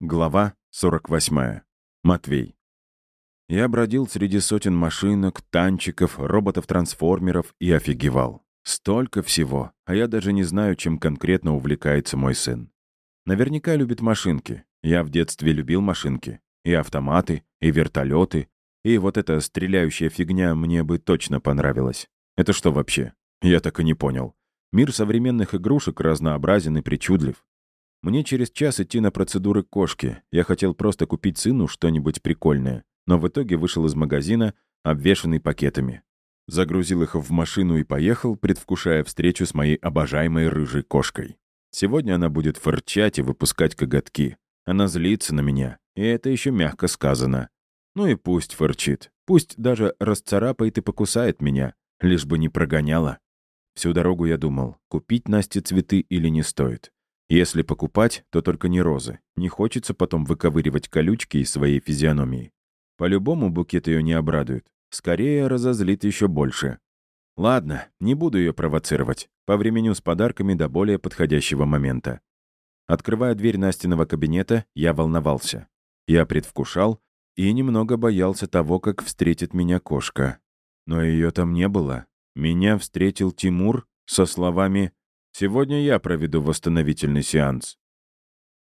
Глава 48. Матвей. Я бродил среди сотен машинок, танчиков, роботов-трансформеров и офигевал. Столько всего, а я даже не знаю, чем конкретно увлекается мой сын. Наверняка любит машинки. Я в детстве любил машинки. И автоматы, и вертолеты, и вот эта стреляющая фигня мне бы точно понравилась. Это что вообще? Я так и не понял. Мир современных игрушек разнообразен и причудлив. Мне через час идти на процедуры кошки. Я хотел просто купить сыну что-нибудь прикольное, но в итоге вышел из магазина, обвешанный пакетами. Загрузил их в машину и поехал, предвкушая встречу с моей обожаемой рыжей кошкой. Сегодня она будет фырчать и выпускать коготки. Она злится на меня, и это еще мягко сказано. Ну и пусть фырчит, пусть даже расцарапает и покусает меня, лишь бы не прогоняла. Всю дорогу я думал, купить Насте цветы или не стоит. Если покупать, то только не розы. Не хочется потом выковыривать колючки из своей физиономии. По-любому букет ее не обрадует. Скорее разозлит еще больше. Ладно, не буду ее провоцировать. По времени с подарками до более подходящего момента. Открывая дверь Настиного кабинета, я волновался. Я предвкушал и немного боялся того, как встретит меня кошка. Но ее там не было. Меня встретил Тимур со словами «Сегодня я проведу восстановительный сеанс».